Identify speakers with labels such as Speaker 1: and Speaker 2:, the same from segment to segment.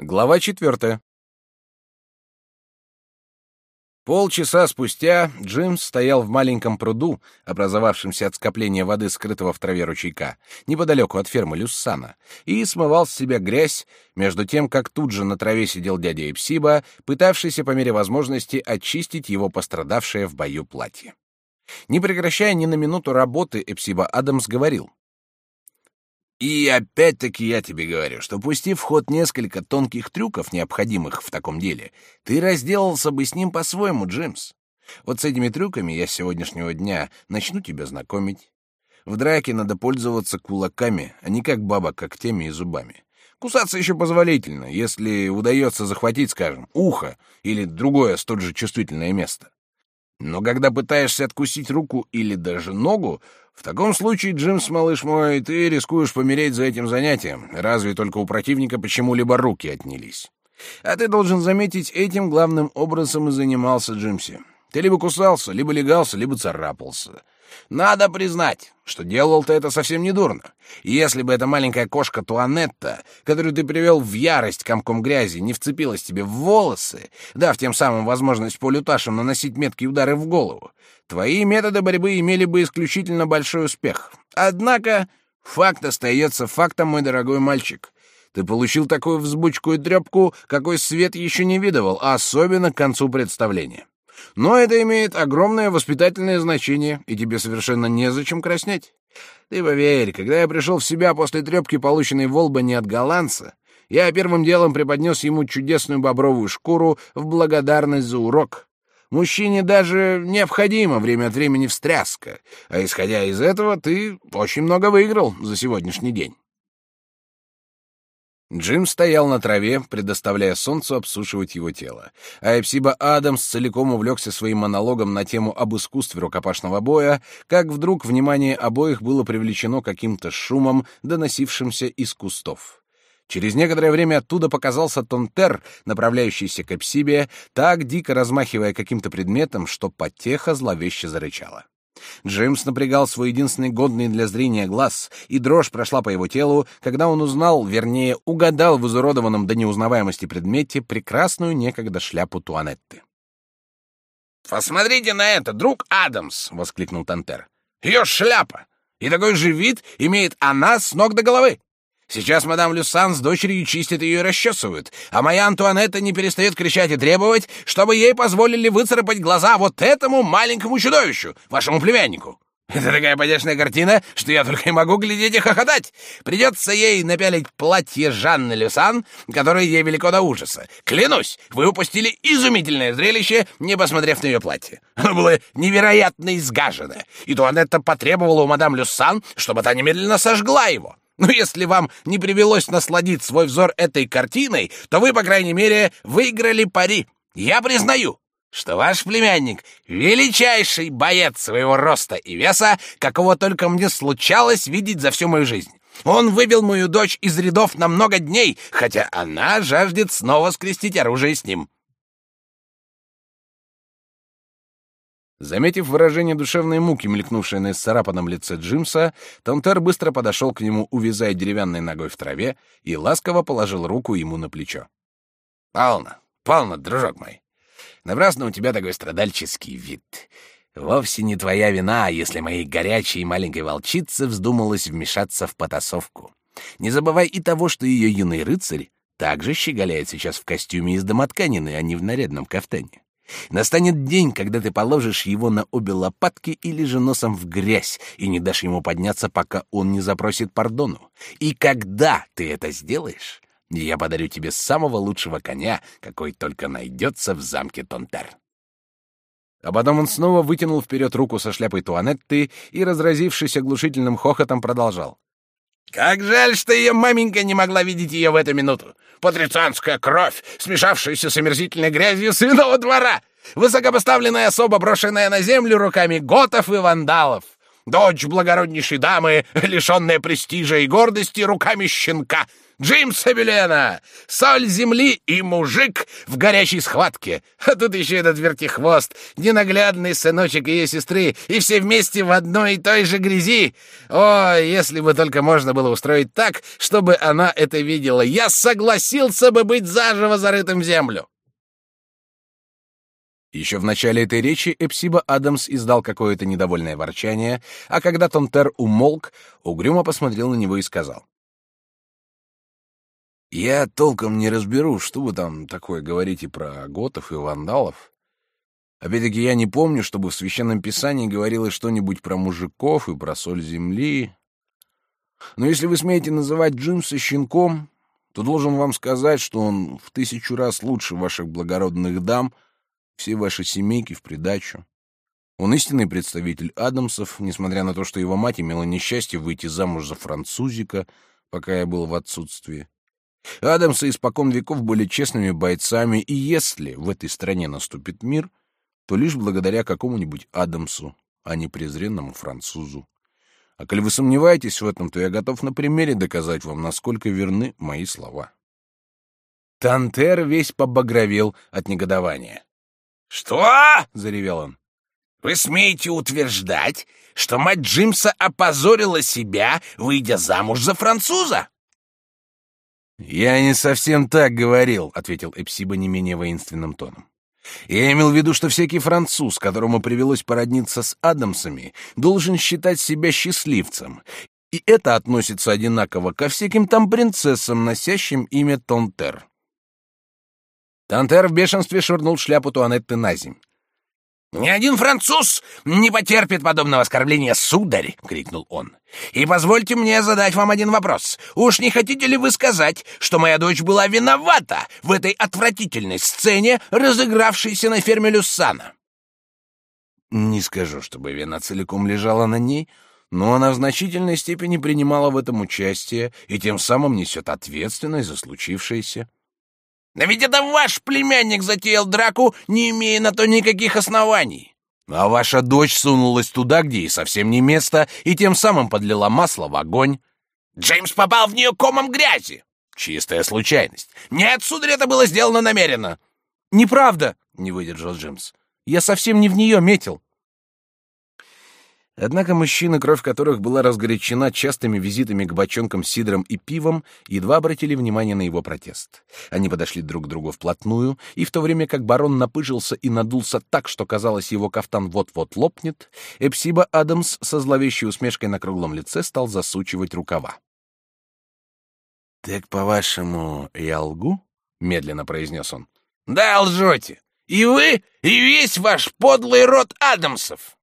Speaker 1: Глава четвертая. Полчаса спустя Джимс стоял в маленьком пруду, образовавшемся от скопления воды, скрытого в траве ручейка, неподалеку от фермы Люссана, и смывал с себя грязь, между тем, как тут же на траве сидел дядя Эпсиба, пытавшийся по мере возможности очистить его пострадавшее в бою платье. Не прекращая ни на минуту работы, Эпсиба Адамс говорил — и опять-таки я тебе говорю, что пустив в ход несколько тонких трюков, необходимых в таком деле, ты разделался бы с ним по-своему, Джимс. Вот с этими трюками я с сегодняшнего дня начну тебя знакомить. В драке надо пользоваться кулаками, а не как баба когтями и зубами. Кусаться еще позволительно, если удается захватить, скажем, ухо или другое столь же чувствительное место. Но когда пытаешься откусить руку или даже ногу, в таком случае, Джимс, малыш мой, ты рискуешь помереть за этим занятием, разве только у противника почему-либо руки отнялись. А ты должен заметить, этим главным образом и занимался Джимси. Ты либо кусался, либо легался, либо царапался. Надо признать, что делал ты это совсем не дурно. Если бы эта маленькая кошка Туанетта, которую ты привел в ярость комком грязи, не вцепилась тебе в волосы, дав тем самым возможность полюташам наносить меткие удары в голову, твои методы борьбы имели бы исключительно большой успех. Однако факт остается фактом, мой дорогой мальчик. Ты получил такую взбучку и трепку, какой свет еще не видывал, особенно к концу представления. Но это имеет огромное воспитательное значение, и тебе совершенно незачем краснеть. Ты поверь, когда я пришел в себя после трепки, полученной в Олбани от голландца, я первым делом преподнес ему чудесную бобровую шкуру в благодарность за урок. Мужчине даже необходимо время от времени встряска, а исходя из этого, ты очень много выиграл за сегодняшний день. Джим стоял на траве, предоставляя солнцу обсушивать его тело, а Эпсиба Адамс целиком увлекся своим монологом на тему об искусстве рукопашного боя, как вдруг внимание обоих было привлечено каким-то шумом, доносившимся из кустов. Через некоторое время оттуда показался Тонтер, направляющийся к Эпсибе, так дико размахивая каким-то предметом, что потеха зловеще зарычала. Джеймс напрягал свой единственный годный для зрения глаз, и дрожь прошла по его телу, когда он узнал, вернее, угадал в изуродованном до неузнаваемости предмете прекрасную некогда шляпу Туанетты.
Speaker 2: «Посмотрите на это, друг Адамс!» — воскликнул Тантер. «Ее шляпа! И такой же вид имеет она с ног до головы! Сейчас мадам Люсан с дочерью чистят ее и расчесывают, а моя Антуанетта не перестает кричать и требовать, чтобы ей позволили выцарапать глаза вот этому маленькому чудовищу, вашему племяннику. Это такая подешная картина, что я только и могу глядеть и хохотать. Придется ей напялить платье Жанны Люсан, которое ей велико до ужаса. Клянусь, вы упустили изумительное зрелище, не посмотрев на ее платье. Оно было невероятно изгажено, и Туанетта потребовала у мадам Люсан, чтобы та немедленно сожгла его. Но если вам не привелось насладить свой взор этой картиной, то вы, по крайней мере, выиграли пари. Я признаю, что ваш племянник — величайший боец своего роста и веса, какого только мне случалось видеть за всю мою жизнь. Он вывел мою дочь из рядов на много дней, хотя она жаждет снова скрестить оружие с ним.
Speaker 1: Заметив выражение душевной муки, мелькнувшее на исцарапанном лице Джимса, Тонтер быстро подошел к нему, увязая деревянной ногой в траве, и ласково положил руку ему на плечо.
Speaker 2: «Полно, полно, дружок мой. Напрасно у тебя такой страдальческий вид. Вовсе не твоя вина, если моей горячей маленькой волчице вздумалось вмешаться в потасовку. Не забывай и того, что ее юный рыцарь также щеголяет сейчас в костюме из домотканины, а не в нарядном кафтане. Настанет день, когда ты положишь его на обе лопатки или же носом в грязь и не дашь ему подняться, пока он не запросит пардону. И когда ты это сделаешь, я подарю тебе самого лучшего коня, какой только найдется в замке Тонтер.
Speaker 1: А потом он снова вытянул вперед руку со шляпой Туанетты и, разразившись оглушительным хохотом, продолжал.
Speaker 2: Как жаль, что ее маменька не могла видеть ее в эту минуту. Патрицианская кровь, смешавшаяся с омерзительной грязью свиного двора. Высокопоставленная особа, брошенная на землю руками готов и вандалов. Дочь благороднейшей дамы, лишенная престижа и гордости руками щенка. Джеймса Бюлена! Соль земли и мужик в горячей схватке! А тут еще этот вертихвост, ненаглядный сыночек ее сестры, и все вместе в одной и той же грязи! О, если бы только можно было устроить так, чтобы она это видела, я согласился бы быть заживо зарытым в землю!»
Speaker 1: Еще в начале этой речи Эпсиба Адамс издал какое-то недовольное ворчание, а когда Тонтер умолк, угрюмо посмотрел на него и сказал. «Я толком не разберу, что вы там такое говорите про готов и вандалов. Опять-таки, я не помню, чтобы в Священном Писании говорилось что-нибудь про мужиков и про соль земли. Но если вы смеете называть Джимса щенком, то должен вам сказать, что он в тысячу раз лучше ваших благородных дам — все ваши семейки в придачу. Он истинный представитель Адамсов, несмотря на то, что его мать имела несчастье выйти замуж за французика, пока я был в отсутствии. Адамсы испокон веков были честными бойцами, и если в этой стране наступит мир, то лишь благодаря какому-нибудь Адамсу, а не презренному французу. А коли вы сомневаетесь в этом, то я готов на примере доказать вам, насколько верны мои слова. Тантер весь побагровел от негодования.
Speaker 2: «Что?» — заревел он. «Вы смеете утверждать, что мать Джимса опозорила себя, выйдя замуж за француза?»
Speaker 1: «Я не совсем так говорил», — ответил Эпсиба не менее воинственным тоном. «Я имел в виду, что всякий француз, которому привелось породниться с Адамсами, должен считать себя счастливцем, и это относится одинаково ко всяким там принцессам, носящим имя Тонтер. Тантер в бешенстве швырнул шляпу Туанетты на земь.
Speaker 2: «Ни один француз не потерпит подобного оскорбления, сударь!» — крикнул он. «И позвольте мне задать вам один вопрос. Уж не хотите ли вы сказать, что моя дочь была виновата в этой отвратительной сцене, разыгравшейся на ферме Люссана?»
Speaker 1: «Не скажу, чтобы вина целиком лежала на ней, но она в значительной степени принимала в этом участие и тем самым несет ответственность за случившееся».
Speaker 2: Но ведь это ваш племянник затеял драку, не имея на то никаких оснований.
Speaker 1: А ваша дочь сунулась туда, где ей совсем не место, и тем самым подлила масло в огонь.
Speaker 2: Джеймс попал в нее комом грязи.
Speaker 1: Чистая случайность.
Speaker 2: Нет, сударь, это было сделано намеренно.
Speaker 1: Неправда, не выдержал Джеймс. Я совсем не в нее метил. Однако мужчины, кровь которых была разгорячена частыми визитами к бочонкам с сидром и пивом, едва обратили внимание на его протест. Они подошли друг к другу вплотную, и в то время как барон напыжился и надулся так, что казалось, его кафтан вот-вот лопнет, Эпсиба Адамс со зловещей усмешкой на круглом лице стал засучивать рукава. «Так, по-вашему, я лгу?» — медленно произнес он.
Speaker 2: «Да, лжете! И вы, и весь ваш подлый род Адамсов!»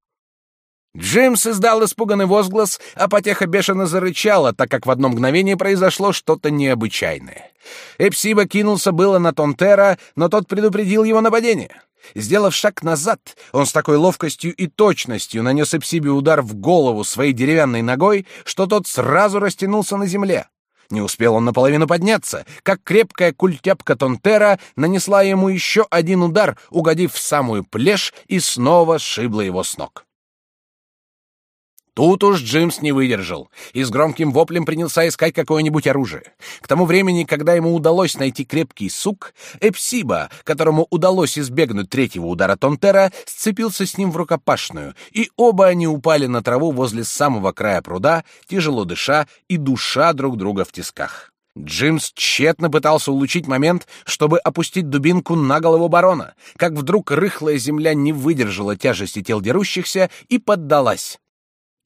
Speaker 1: Джеймс издал испуганный возглас, а потеха бешено зарычала, так как в одно мгновение произошло что-то необычайное. Эпсиба кинулся было на Тонтера, но тот предупредил его нападение. Сделав шаг назад, он с такой ловкостью и точностью нанес Эпсибе удар в голову своей деревянной ногой, что тот сразу растянулся на земле. Не успел он наполовину подняться, как крепкая культяпка Тонтера нанесла ему еще один удар, угодив в самую плешь и снова сшибла его с ног. Тут уж Джимс не выдержал и с громким воплем принялся искать какое-нибудь оружие. К тому времени, когда ему удалось найти крепкий сук, Эпсиба, которому удалось избегнуть третьего удара Тонтера, сцепился с ним в рукопашную, и оба они упали на траву возле самого края пруда, тяжело дыша и душа друг друга в тисках. Джимс тщетно пытался улучить момент, чтобы опустить дубинку на голову барона, как вдруг рыхлая земля не выдержала тяжести тел дерущихся и поддалась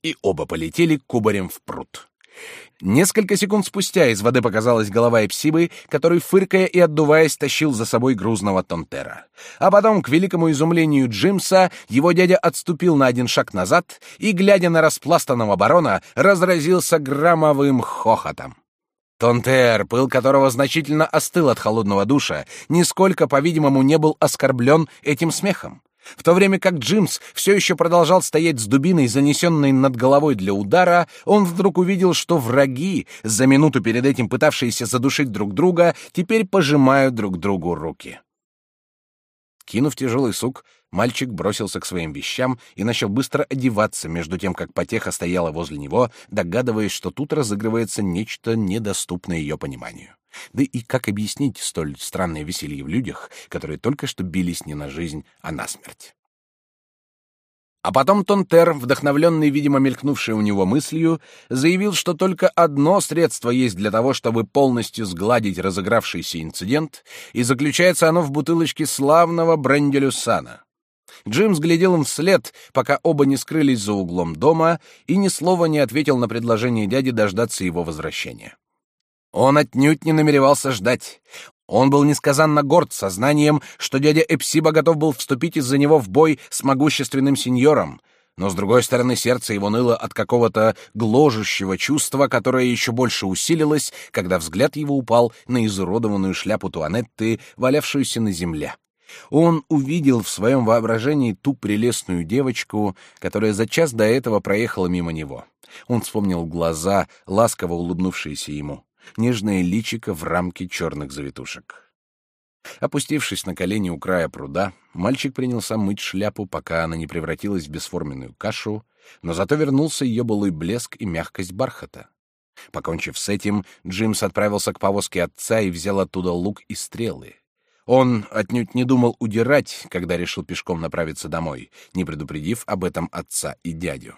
Speaker 1: и оба полетели кубарем в пруд. Несколько секунд спустя из воды показалась голова Эпсибы, который, фыркая и отдуваясь, тащил за собой грузного Тонтера. А потом, к великому изумлению Джимса, его дядя отступил на один шаг назад и, глядя на распластанного барона, разразился громовым хохотом. Тонтер, пыл которого значительно остыл от холодного душа, нисколько, по-видимому, не был оскорблен этим смехом. В то время как Джимс все еще продолжал стоять с дубиной, занесенной над головой для удара, он вдруг увидел, что враги, за минуту перед этим пытавшиеся задушить друг друга, теперь пожимают друг другу руки. Кинув тяжелый сук, Мальчик бросился к своим вещам и начал быстро одеваться, между тем, как потеха стояла возле него, догадываясь, что тут разыгрывается нечто недоступное ее пониманию. Да и как объяснить столь странное веселье в людях, которые только что бились не на жизнь, а на смерть? А потом Тонтер, вдохновленный, видимо, мелькнувшей у него мыслью, заявил, что только одно средство есть для того, чтобы полностью сгладить разыгравшийся инцидент, и заключается оно в бутылочке славного бренделюсана. Джим глядел им вслед, пока оба не скрылись за углом дома, и ни слова не ответил на предложение дяди дождаться его возвращения. Он отнюдь не намеревался ждать. Он был несказанно горд сознанием, что дядя Эпсиба готов был вступить из-за него в бой с могущественным сеньором, но, с другой стороны, сердце его ныло от какого-то гложущего чувства, которое еще больше усилилось, когда взгляд его упал на изуродованную шляпу Туанетты, валявшуюся на земле. Он увидел в своем воображении ту прелестную девочку, которая за час до этого проехала мимо него. Он вспомнил глаза, ласково улыбнувшиеся ему нежное личико в рамке черных завитушек. Опустившись на колени у края пруда, мальчик принялся мыть шляпу, пока она не превратилась в бесформенную кашу, но зато вернулся ее былой блеск и мягкость бархата. Покончив с этим, Джимс отправился к повозке отца и взял оттуда лук и стрелы. Он отнюдь не думал удирать, когда решил пешком направиться домой, не предупредив об этом отца и дядю.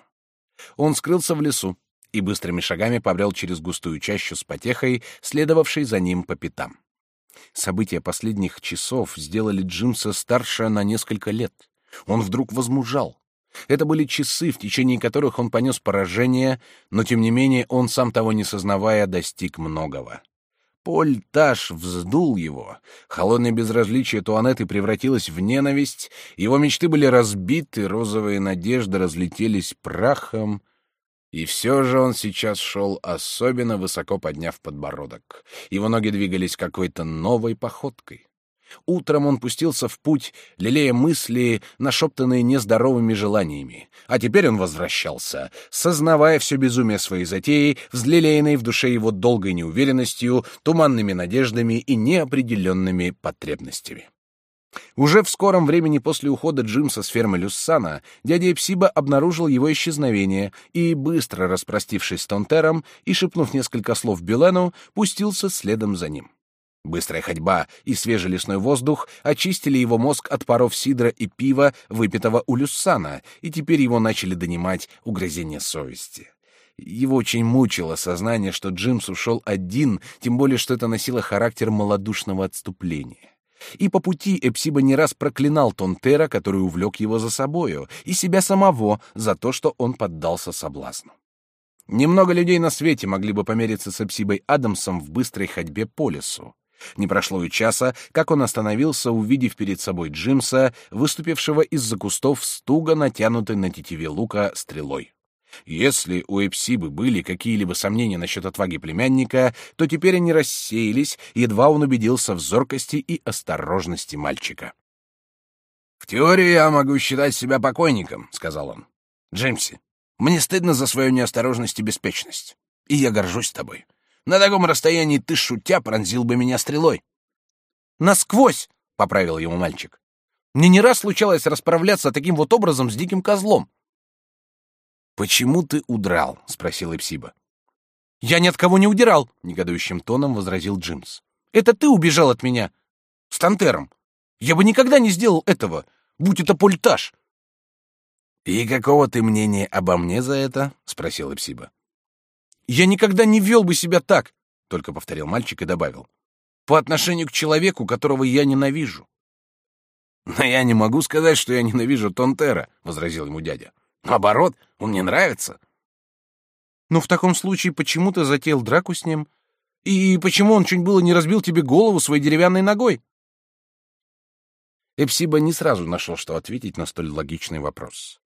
Speaker 1: Он скрылся в лесу, и быстрыми шагами побрел через густую чащу с потехой, следовавшей за ним по пятам. События последних часов сделали Джимса старше на несколько лет. Он вдруг возмужал. Это были часы, в течение которых он понес поражение, но тем не менее он, сам того не сознавая, достиг многого. Поль Таш вздул его. Холодное безразличие Туанеты превратилось в ненависть, его мечты были разбиты, розовые надежды разлетелись прахом, и все же он сейчас шел, особенно высоко подняв подбородок. Его ноги двигались какой-то новой походкой. Утром он пустился в путь, лелея мысли, нашептанные нездоровыми желаниями. А теперь он возвращался, сознавая все безумие своей затеи, взлелеянной в душе его долгой неуверенностью, туманными надеждами и неопределенными потребностями. Уже в скором времени после ухода Джимса с фермы Люссана дядя Эпсиба обнаружил его исчезновение и, быстро распростившись с Тонтером и шепнув несколько слов Бюлену, пустился следом за ним. Быстрая ходьба и свежий лесной воздух очистили его мозг от паров сидра и пива, выпитого у Люссана, и теперь его начали донимать угрызения совести. Его очень мучило сознание, что Джимс ушел один, тем более что это носило характер малодушного отступления. И по пути Эпсиба не раз проклинал Тонтера, который увлек его за собою, и себя самого за то, что он поддался соблазну. Немного людей на свете могли бы помериться с Эпсибой Адамсом в быстрой ходьбе по лесу. Не прошло и часа, как он остановился, увидев перед собой Джимса, выступившего из-за кустов с туго натянутой на тетиве лука стрелой. Если у Эпсибы были какие-либо сомнения насчет отваги племянника, то теперь они рассеялись, едва он убедился в зоркости и осторожности мальчика. «В теории я могу считать себя покойником», — сказал он. «Джеймси, мне стыдно за свою неосторожность и беспечность, и я горжусь тобой. На таком расстоянии ты, шутя, пронзил бы меня стрелой».
Speaker 2: «Насквозь!» — поправил ему мальчик. «Мне не раз случалось расправляться таким вот образом с диким козлом.
Speaker 1: «Почему ты удрал?» — спросил Эпсиба.
Speaker 2: «Я ни от кого не удирал!» — негодующим тоном возразил Джимс. «Это ты убежал от меня! С Тантером! Я бы никогда не сделал этого, будь это пультаж!»
Speaker 1: «И какого ты мнения обо мне за это?» — спросил Эпсиба.
Speaker 2: «Я никогда не вел бы себя так!» — только повторил мальчик и добавил. «По отношению к человеку, которого я ненавижу».
Speaker 1: «Но я не могу сказать, что я ненавижу Тонтера», — возразил ему дядя. Наоборот, он мне нравится.
Speaker 2: Ну, в таком случае, почему ты затеял драку с ним? И почему он чуть было не разбил тебе голову своей деревянной ногой?
Speaker 1: Эпсиба не сразу нашел, что ответить на столь логичный вопрос.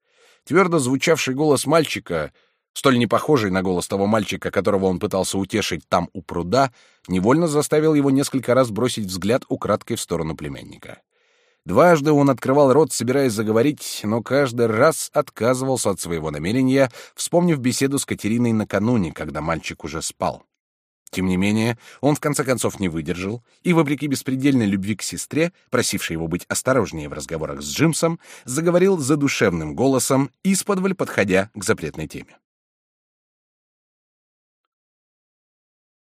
Speaker 1: Твердо звучавший голос мальчика, столь не похожий на голос того мальчика, которого он пытался утешить там у пруда, невольно заставил его несколько раз бросить взгляд украдкой в сторону племянника. Дважды он открывал рот, собираясь заговорить, но каждый раз отказывался от своего намерения, вспомнив беседу с Катериной накануне, когда мальчик уже спал. Тем не менее, он в конце концов не выдержал и, вопреки беспредельной любви к сестре, просившей его быть осторожнее в разговорах с Джимсом, заговорил задушевным голосом, исподволь подходя к запретной теме.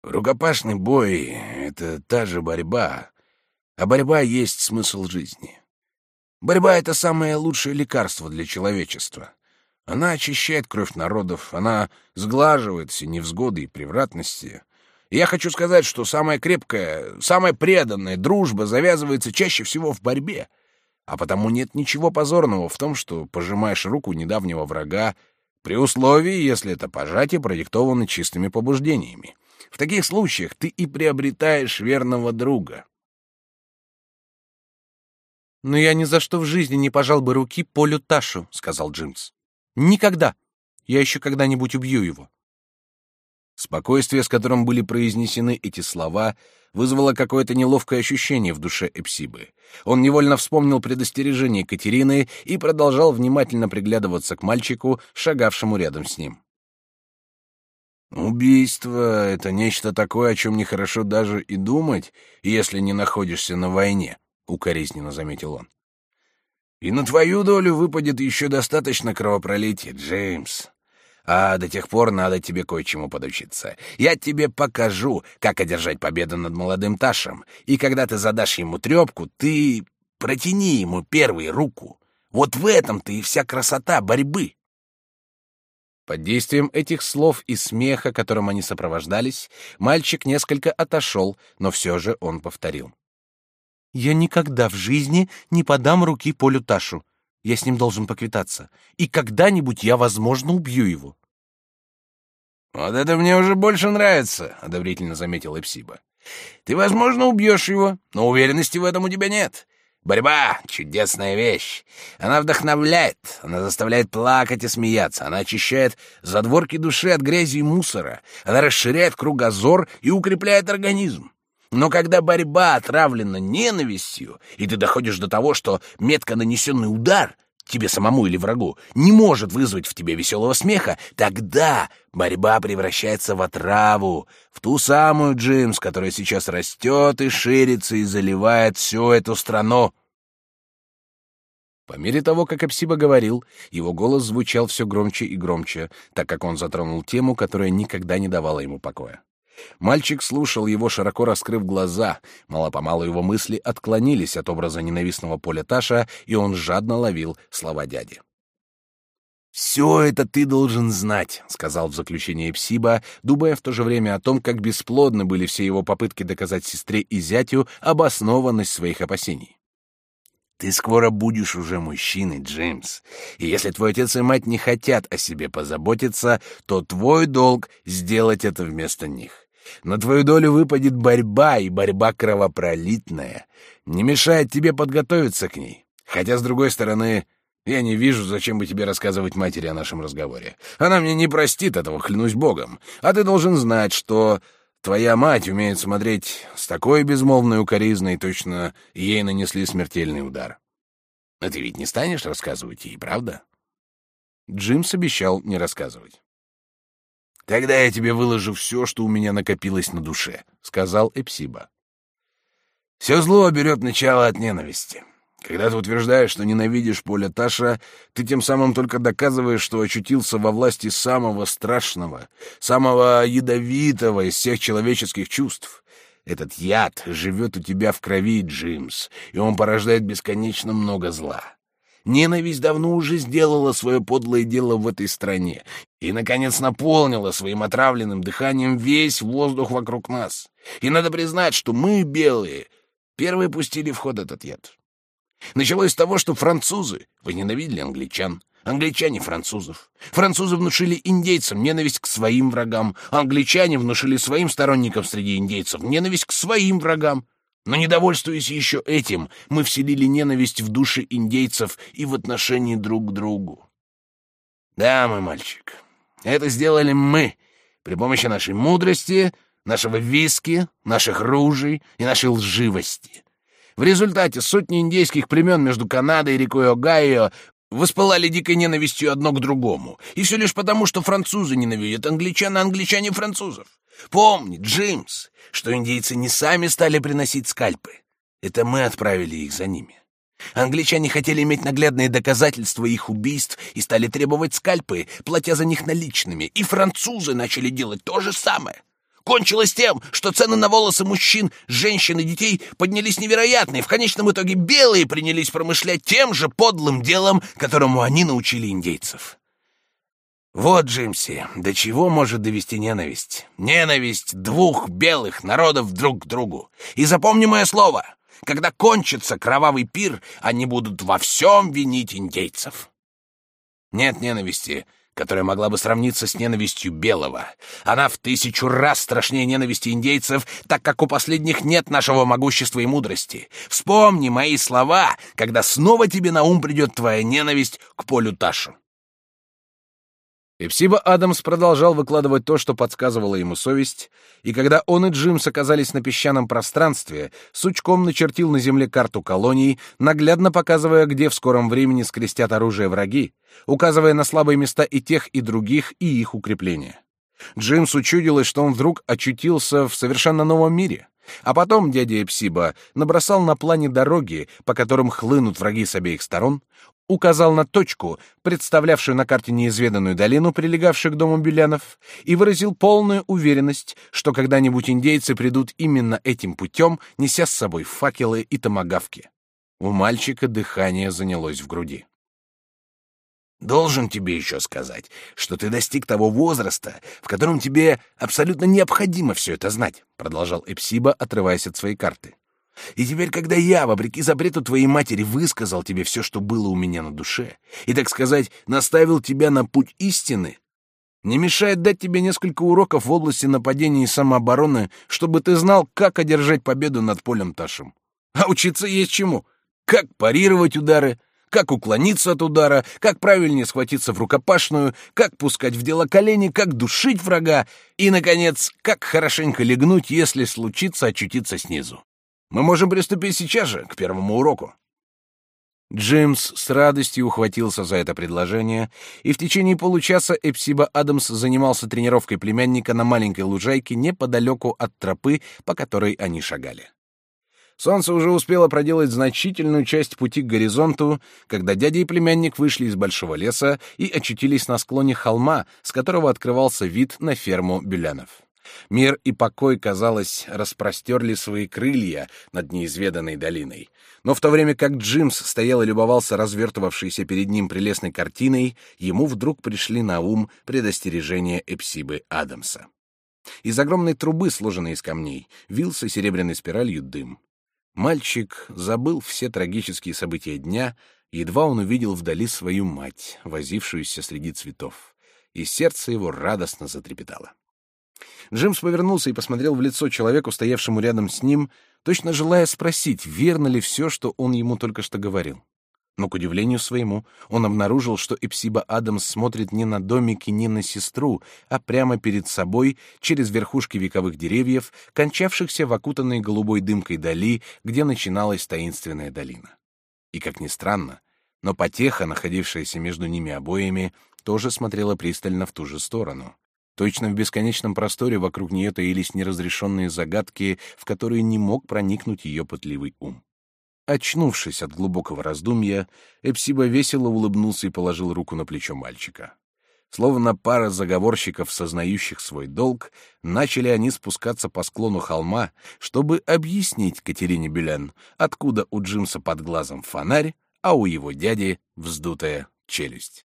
Speaker 2: Рукопашный бой — это та же борьба, а борьба есть смысл жизни. Борьба — это самое лучшее лекарство для человечества. Она очищает кровь народов, она сглаживает все невзгоды и превратности. И я хочу сказать, что самая крепкая, самая преданная дружба завязывается чаще всего в борьбе, а потому нет ничего позорного в том, что пожимаешь руку недавнего врага, при условии, если это пожатие продиктовано чистыми побуждениями. В таких случаях ты и приобретаешь верного друга.
Speaker 1: «Но я ни за что в жизни не пожал бы руки Полю Ташу», — сказал Джимс. «Никогда. Я еще когда-нибудь убью его». Спокойствие, с которым были произнесены эти слова, вызвало какое-то неловкое ощущение в душе Эпсибы. Он невольно вспомнил предостережение Катерины и продолжал внимательно приглядываться к мальчику, шагавшему рядом с ним.
Speaker 2: «Убийство — это нечто такое, о чем нехорошо даже и думать, если не находишься на войне», — укоризненно заметил он. «И на твою долю выпадет еще достаточно кровопролития, Джеймс. А до тех пор надо тебе кое-чему подучиться. Я тебе покажу, как одержать победу над молодым Ташем, и когда ты задашь ему трепку, ты протяни ему первой руку. Вот в этом-то и вся красота борьбы».
Speaker 1: Под действием этих слов и смеха, которым они сопровождались, мальчик несколько отошел, но все же он повторил. «Я никогда в жизни не подам руки Полю Ташу. Я с ним должен поквитаться. И когда-нибудь я, возможно, убью его».
Speaker 2: «Вот это мне уже больше нравится», — одобрительно заметил Эпсиба. «Ты, возможно, убьешь его, но уверенности в этом у тебя нет. Борьба — чудесная вещь. Она вдохновляет, она заставляет плакать и смеяться, она очищает задворки души от грязи и мусора, она расширяет кругозор и укрепляет организм. Но когда борьба отравлена ненавистью, и ты доходишь до того, что метко нанесенный удар тебе самому или врагу не может вызвать в тебе веселого смеха, тогда борьба превращается в отраву, в ту самую Джимс, которая сейчас растет и ширится и заливает всю эту страну.
Speaker 1: По мере того, как Апсиба говорил, его голос звучал все громче и громче, так как он затронул тему, которая никогда не давала ему покоя. Мальчик слушал его, широко раскрыв глаза. Мало-помалу его мысли отклонились от образа ненавистного поля Таша, и он жадно ловил слова дяди.
Speaker 2: «Все это ты должен знать», — сказал в заключение Псиба, думая в то же время о том, как бесплодны были все его попытки доказать сестре и зятю обоснованность своих опасений. Ты скоро будешь уже мужчиной, Джеймс. И если твой отец и мать не хотят о себе позаботиться, то твой долг — сделать это вместо них. На твою долю выпадет борьба, и борьба кровопролитная. Не мешает тебе подготовиться к ней. Хотя, с другой стороны, я не вижу, зачем бы тебе рассказывать матери о нашем разговоре. Она мне не простит этого, клянусь богом. А ты должен знать, что Твоя мать умеет смотреть с такой безмолвной укоризной, точно ей нанесли смертельный удар. Но ты ведь не станешь рассказывать ей, правда?
Speaker 1: Джимс обещал не рассказывать.
Speaker 2: «Тогда я тебе выложу все, что у меня накопилось на душе», — сказал Эпсиба. «Все зло берет начало от ненависти. Когда ты утверждаешь, что ненавидишь Поля Таша, ты тем самым только доказываешь, что очутился во власти самого страшного, самого ядовитого из всех человеческих чувств. Этот яд живет у тебя в крови, Джимс, и он порождает бесконечно много зла. Ненависть давно уже сделала свое подлое дело в этой стране и, наконец, наполнила своим отравленным дыханием весь воздух вокруг нас. И надо признать, что мы, белые, первые пустили в ход этот яд. Началось с того, что французы возненавидели англичан, англичане — французов. Французы внушили индейцам ненависть к своим врагам, англичане внушили своим сторонникам среди индейцев ненависть к своим врагам. Но, недовольствуясь еще этим, мы вселили ненависть в души индейцев и в отношении друг к другу. Да, мой мальчик, это сделали мы при помощи нашей мудрости, нашего виски, наших ружей и нашей лживости. В результате сотни индейских племен между Канадой и рекой Огайо воспылали дикой ненавистью одно к другому. И все лишь потому, что французы ненавидят англичан, а англичане — французов. Помни, Джимс, что индейцы не сами стали приносить скальпы. Это мы отправили их за ними. Англичане хотели иметь наглядные доказательства их убийств и стали требовать скальпы, платя за них наличными, и французы начали делать то же самое. Кончилось тем, что цены на волосы мужчин, женщин и детей поднялись невероятно, и в конечном итоге белые принялись промышлять тем же подлым делом, которому они научили индейцев. Вот, Джимси, до чего может довести ненависть? Ненависть двух белых народов друг к другу. И запомни мое слово, когда кончится кровавый пир, они будут во всем винить индейцев. Нет ненависти, которая могла бы сравниться с ненавистью белого. Она в тысячу раз страшнее ненависти индейцев, так как у последних нет нашего могущества и мудрости. Вспомни мои слова, когда снова тебе на ум придет твоя ненависть к полю Ташу.
Speaker 1: Эпсиба Адамс продолжал выкладывать то, что подсказывала ему совесть, и когда он и Джимс оказались на песчаном пространстве, сучком начертил на земле карту колоний, наглядно показывая, где в скором времени скрестят оружие враги, указывая на слабые места и тех, и других, и их укрепления. Джимс учудилось, что он вдруг очутился в совершенно новом мире. А потом дядя Эпсиба набросал на плане дороги, по которым хлынут враги с обеих сторон, указал на точку, представлявшую на карте неизведанную долину, прилегавшую к дому Бюлянов, и выразил полную уверенность, что когда-нибудь индейцы придут именно этим путем, неся с собой факелы и томагавки. У мальчика дыхание занялось в груди.
Speaker 2: «Должен тебе еще сказать, что ты достиг того возраста, в котором тебе абсолютно необходимо все это знать», продолжал Эпсиба, отрываясь от своей карты. И теперь, когда я, вопреки запрету твоей матери, высказал тебе все, что было у меня на душе, и, так сказать, наставил тебя на путь истины, не мешает дать тебе несколько уроков в области нападения и самообороны, чтобы ты знал, как одержать победу над полем Ташем. А учиться есть чему. Как парировать удары, как уклониться от удара, как правильнее схватиться в рукопашную, как пускать в дело колени, как душить врага и, наконец, как хорошенько легнуть, если случится очутиться снизу. Мы можем приступить сейчас же к первому уроку.
Speaker 1: Джимс с радостью ухватился за это предложение, и в течение получаса Эпсиба Адамс занимался тренировкой племянника на маленькой лужайке неподалеку от тропы, по которой они шагали. Солнце уже успело проделать значительную часть пути к горизонту, когда дядя и племянник вышли из большого леса и очутились на склоне холма, с которого открывался вид на ферму Бюлянов. Мир и покой, казалось, распростерли свои крылья над неизведанной долиной. Но в то время как Джимс стоял и любовался развертывавшейся перед ним прелестной картиной, ему вдруг пришли на ум предостережения Эпсибы Адамса. Из огромной трубы, сложенной из камней, вился серебряной спиралью дым. Мальчик забыл все трагические события дня, едва он увидел вдали свою мать, возившуюся среди цветов, и сердце его радостно затрепетало. Джимс повернулся и посмотрел в лицо человеку, стоявшему рядом с ним, точно желая спросить, верно ли все, что он ему только что говорил. Но, к удивлению своему, он обнаружил, что Эпсиба Адамс смотрит не на домики, не на сестру, а прямо перед собой, через верхушки вековых деревьев, кончавшихся в окутанной голубой дымкой дали, где начиналась таинственная долина. И, как ни странно, но потеха, находившаяся между ними обоими, тоже смотрела пристально в ту же сторону. Точно в бесконечном просторе вокруг нее таились неразрешенные загадки, в которые не мог проникнуть ее пытливый ум. Очнувшись от глубокого раздумья, Эпсиба весело улыбнулся и положил руку на плечо мальчика. Словно пара заговорщиков, сознающих свой долг, начали они спускаться по склону холма, чтобы объяснить Катерине Бюлен, откуда у Джимса под глазом фонарь, а у его дяди вздутая челюсть.